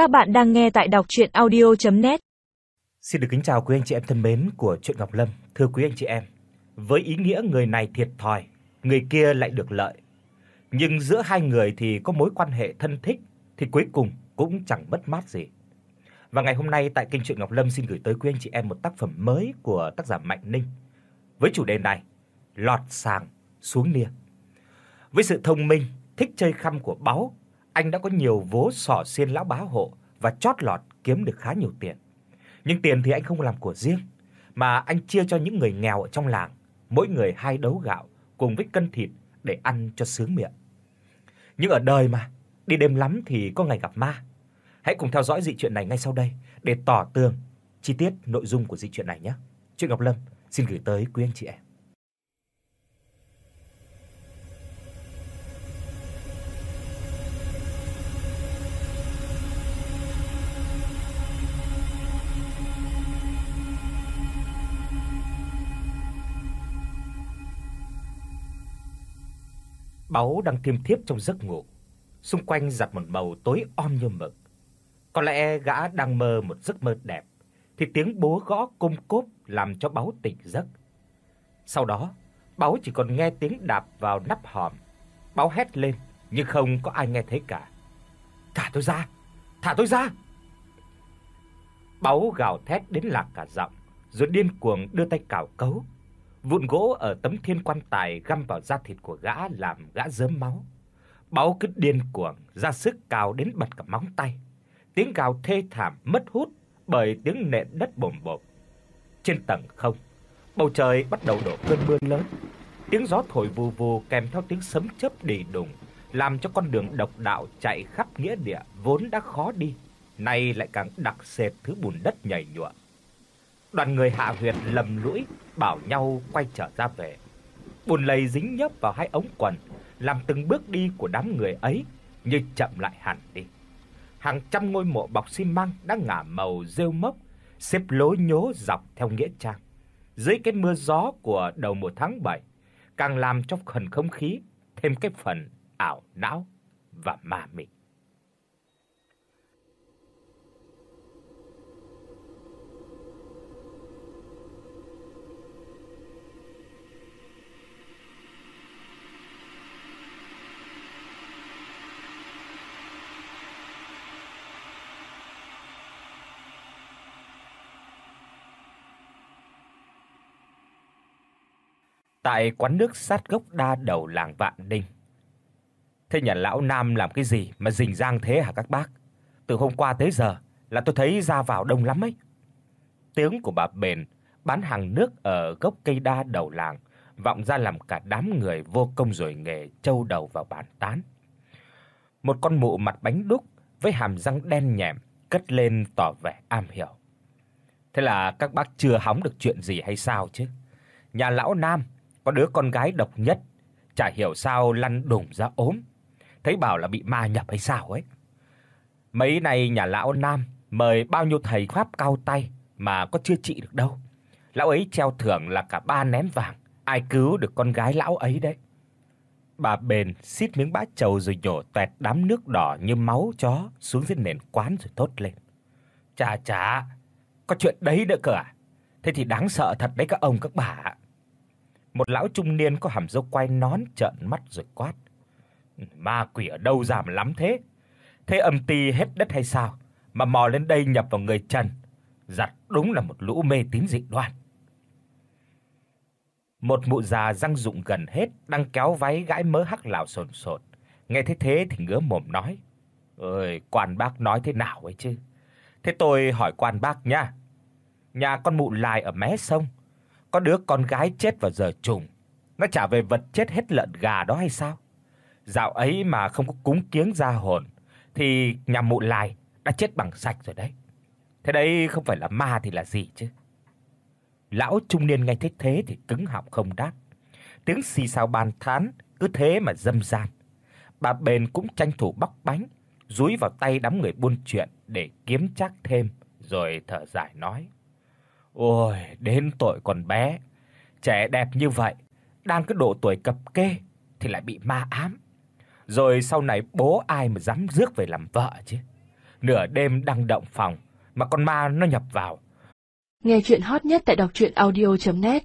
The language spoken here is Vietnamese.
Các bạn đang nghe tại đọc audio net Xin được kính chào quý anh chị em thân mến của truyện Ngọc Lâm. Thưa quý anh chị em, với ý nghĩa người này thiệt thòi, người kia lại được lợi. Nhưng giữa hai người thì có mối quan hệ thân thích thì cuối cùng cũng chẳng mất mát gì. Và ngày hôm nay tại kênh truyện Ngọc Lâm xin gửi tới quý anh chị em một tác phẩm mới của tác giả Mạnh Ninh với chủ đề này: Lọt sàng xuống nia. Với sự thông minh, thích chơi khăm của báo anh đã có nhiều vố sỏ xiên lão bá hộ và chót lọt kiếm được khá nhiều tiền. Nhưng tiền thì anh không làm của riêng, mà anh chia cho những người nghèo ở trong làng, mỗi người hai đấu gạo cùng với cân thịt để ăn cho sướng miệng. Nhưng ở đời mà, đi đêm lắm thì có ngày gặp ma. Hãy cùng theo dõi dị truyện này ngay sau đây để tỏ tường chi tiết nội dung của dị truyện này nhé. Truyện Ngọc Lâm xin gửi tới quý anh chị em. Báu đang thiêm thiếp trong giấc ngủ, xung quanh giặt một màu tối om như mực. Có lẽ gã đang mơ một giấc mơ đẹp thì tiếng búa gõ cung cốp làm cho Báu tỉnh giấc. Sau đó, Báu chỉ còn nghe tiếng đạp vào nắp hòm. Báu hét lên nhưng không có ai nghe thấy cả. "Thả tôi ra! Thả tôi ra!" Báu gào thét đến lạc cả giọng, rồi điên cuồng đưa tay cào cấu Vụn gỗ ở tấm thiên quan tài găm vào da thịt của gã làm gã rớm máu. Báu cứ điên cuồng, ra sức cào đến bật cả móng tay. Tiếng gào thê thảm mất hút bởi tiếng nện đất bồm bộp. Trên tầng không, bầu trời bắt đầu đổ cơn mưa lớn. Tiếng gió thổi vù vù kèm theo tiếng sấm chớp đì đùng, làm cho con đường độc đạo chạy khắp nghĩa địa vốn đã khó đi, nay lại càng đặc sệt thứ bùn đất nhầy nhụa. Đoàn người hạ huyệt lầm lũi bảo nhau quay trở ra về. Bùn lầy dính nhớp vào hai ống quần, làm từng bước đi của đám người ấy như chậm lại hẳn đi. Hàng trăm ngôi mộ bọc xi măng đã ngả màu rêu mốc, xếp lối nhố dọc theo nghĩa trang. Dưới cái mưa gió của đầu mùa tháng 7, càng làm cho phần không khí thêm cái phần ảo não và ma mị. Tại quán nước sát gốc đa đầu làng Vạn Ninh. Thế nhà lão Nam làm cái gì mà rình rang thế hả các bác? Từ hôm qua tới giờ là tôi thấy ra vào đông lắm ấy. Tiếng của bà Bền bán hàng nước ở gốc cây đa đầu làng vọng ra làm cả đám người vô công rồi nghề trâu đầu vào bàn tán. Một con mụ mặt bánh đúc với hàm răng đen nhẹm cất lên tỏ vẻ am hiểu. Thế là các bác chưa hóng được chuyện gì hay sao chứ? Nhà lão Nam có đứa con gái độc nhất, chả hiểu sao lăn đùng ra ốm, thấy bảo là bị ma nhập hay sao ấy. Mấy này nhà lão Nam mời bao nhiêu thầy pháp cao tay mà có chưa trị được đâu. Lão ấy treo thưởng là cả ba nén vàng, ai cứu được con gái lão ấy đấy. Bà bền xít miếng bã trầu rồi nhổ toẹt đám nước đỏ như máu chó xuống dưới nền quán rồi thốt lên. Chà chà, có chuyện đấy nữa cơ à? Thế thì đáng sợ thật đấy các ông các bà ạ. Một lão trung niên có hàm râu quai nón trợn mắt rồi quát: "Ma quỷ ở đâu ra mà lắm thế? Thế âm ti hết đất hay sao mà mò lên đây nhập vào người Trần? Giặt đúng là một lũ mê tín dị đoan." Một mụ già răng rụng gần hết đang kéo váy gãi mớ hắc lão sồn sột. Nghe thấy thế thì ngứa mồm nói: "Ơi, quan bác nói thế nào ấy chứ? Thế tôi hỏi quan bác nha. Nhà con mụ lại ở mé sông có đứa con gái chết vào giờ trùng, nó trả về vật chết hết lợn gà đó hay sao? Dạo ấy mà không có cúng kiếng gia hồn thì nhà mụ lại đã chết bằng sạch rồi đấy. Thế đấy không phải là ma thì là gì chứ? Lão trung niên nghe thế thế thì cứng họng không đáp. Tiếng xì xào bàn tán cứ thế mà dâm gian. Bà bền cũng tranh thủ bóc bánh, dúi vào tay đám người buôn chuyện để kiếm chắc thêm, rồi thở dài nói: Ôi, đến tội còn bé, trẻ đẹp như vậy, đang cái độ tuổi cập kê thì lại bị ma ám. Rồi sau này bố ai mà dám rước về làm vợ chứ. nửa đêm đang động phòng mà con ma nó nhập vào. Nghe truyện hot nhất tại doctruyenaudio.net